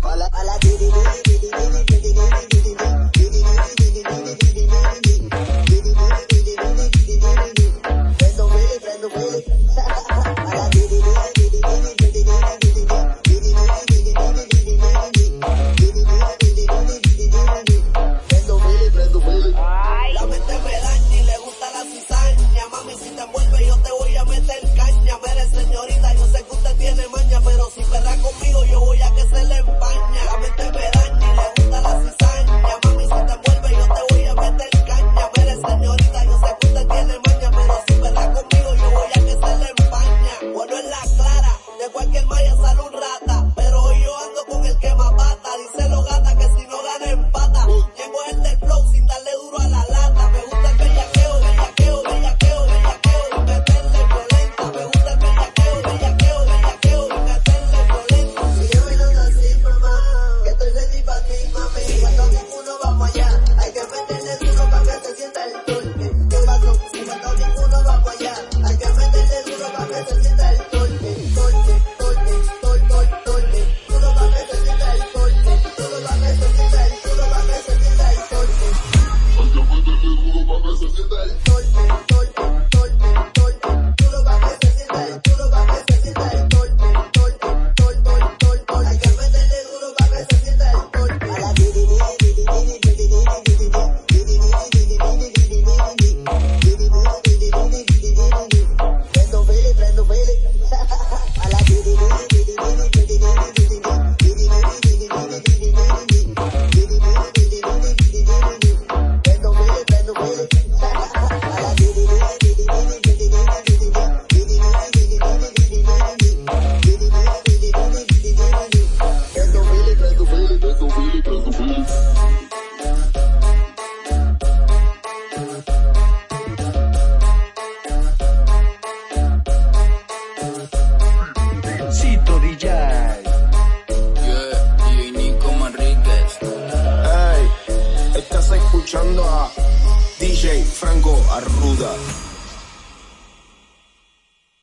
Hola, hola, hola, DJ Franco Arruda.